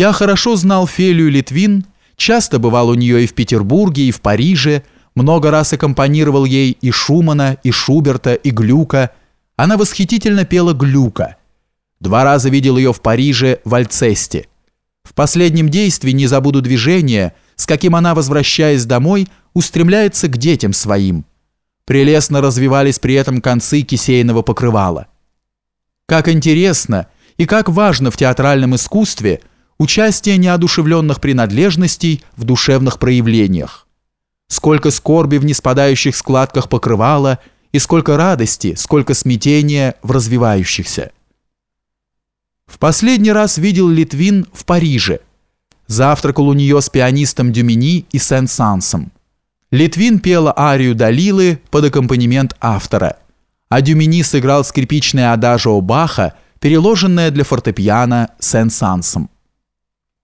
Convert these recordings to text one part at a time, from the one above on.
Я хорошо знал Фелию Литвин, часто бывал у нее и в Петербурге, и в Париже, много раз аккомпанировал ей и Шумана, и Шуберта, и Глюка. Она восхитительно пела Глюка. Два раза видел ее в Париже в Альцесте. В последнем действии не забуду движение, с каким она, возвращаясь домой, устремляется к детям своим. Прелестно развивались при этом концы кисейного покрывала. Как интересно и как важно в театральном искусстве участие неодушевленных принадлежностей в душевных проявлениях. Сколько скорби в неспадающих складках покрывала и сколько радости, сколько смятения в развивающихся. В последний раз видел Литвин в Париже. Завтракал у нее с пианистом Дюмини и Сен-Сансом. Литвин пела арию Далилы под аккомпанемент автора, а Дюмини сыграл скрипичное адажио Баха, переложенное для фортепиано Сен-Сансом.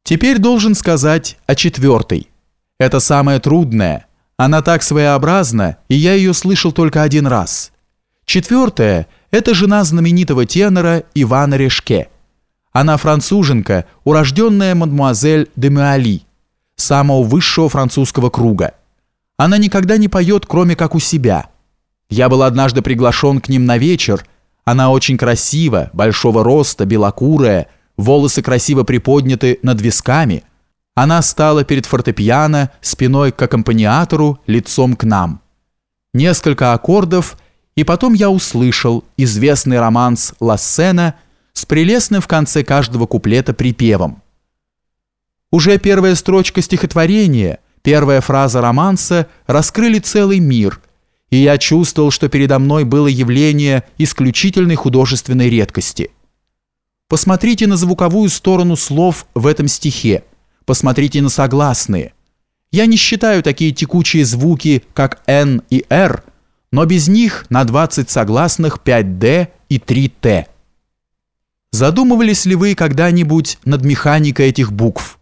Теперь должен сказать о четвертой. Это самое трудное. Она так своеобразна, и я ее слышал только один раз. Четвертая – это жена знаменитого тенора Ивана Решке. Она француженка, урожденная мадмуазель де Мюали, самого высшего французского круга. Она никогда не поет, кроме как у себя. Я был однажды приглашен к ним на вечер. Она очень красива, большого роста, белокурая, волосы красиво приподняты над висками. Она стала перед фортепиано, спиной к аккомпаниатору, лицом к нам. Несколько аккордов, и потом я услышал известный романс Лассена с прелестным в конце каждого куплета припевом. Уже первая строчка стихотворения – Первая фраза романса раскрыли целый мир, и я чувствовал, что передо мной было явление исключительной художественной редкости. Посмотрите на звуковую сторону слов в этом стихе, посмотрите на согласные. Я не считаю такие текучие звуки, как «н» и «р», но без них на 20 согласных 5D и 3T. Задумывались ли вы когда-нибудь над механикой этих букв?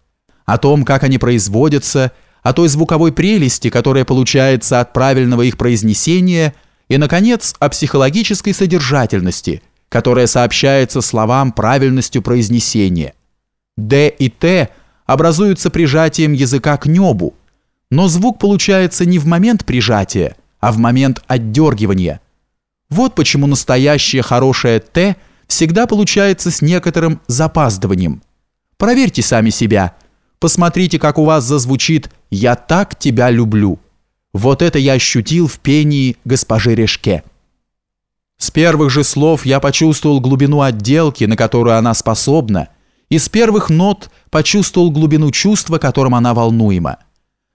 О том, как они производятся – о той звуковой прелести, которая получается от правильного их произнесения, и, наконец, о психологической содержательности, которая сообщается словам правильностью произнесения. «Д» и «Т» образуются прижатием языка к небу, но звук получается не в момент прижатия, а в момент отдергивания. Вот почему настоящее хорошее «Т» всегда получается с некоторым запаздыванием. Проверьте сами себя – Посмотрите, как у вас зазвучит «Я так тебя люблю». Вот это я ощутил в пении госпожи Решке. С первых же слов я почувствовал глубину отделки, на которую она способна, и с первых нот почувствовал глубину чувства, которым она волнуема.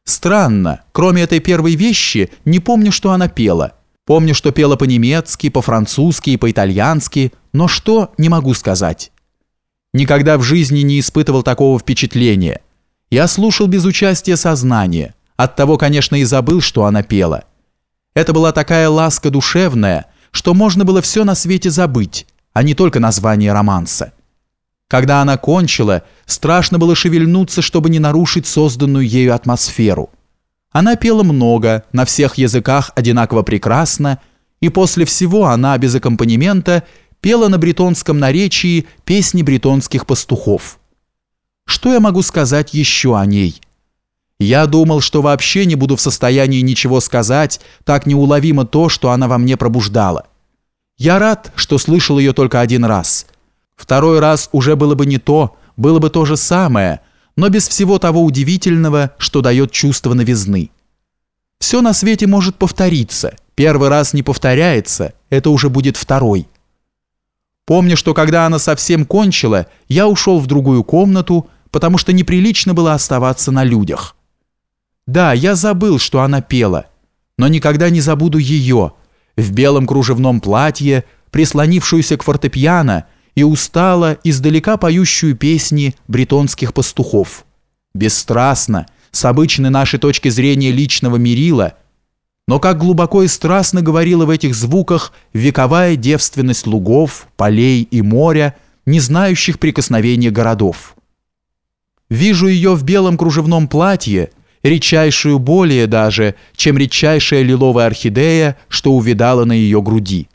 Странно, кроме этой первой вещи, не помню, что она пела. Помню, что пела по-немецки, по-французски и по-итальянски, но что, не могу сказать. Никогда в жизни не испытывал такого впечатления – я слушал без участия сознания, оттого, конечно, и забыл, что она пела. Это была такая ласка душевная, что можно было все на свете забыть, а не только название романса. Когда она кончила, страшно было шевельнуться, чтобы не нарушить созданную ею атмосферу. Она пела много, на всех языках одинаково прекрасно, и после всего она без аккомпанемента пела на бретонском наречии песни бретонских пастухов. Что я могу сказать еще о ней? Я думал, что вообще не буду в состоянии ничего сказать, так неуловимо то, что она во мне пробуждала. Я рад, что слышал ее только один раз. Второй раз уже было бы не то, было бы то же самое, но без всего того удивительного, что дает чувство новизны. Все на свете может повториться. Первый раз не повторяется, это уже будет второй. Помню, что когда она совсем кончила, я ушел в другую комнату, потому что неприлично было оставаться на людях. Да, я забыл, что она пела, но никогда не забуду ее, в белом кружевном платье, прислонившуюся к фортепиано и устало, издалека поющую песни бретонских пастухов. Бесстрастно, с обычной нашей точки зрения личного мерила, но как глубоко и страстно говорила в этих звуках вековая девственность лугов, полей и моря, не знающих прикосновения городов. Вижу ее в белом кружевном платье, редчайшую более даже, чем редчайшая лиловая орхидея, что увидала на ее груди.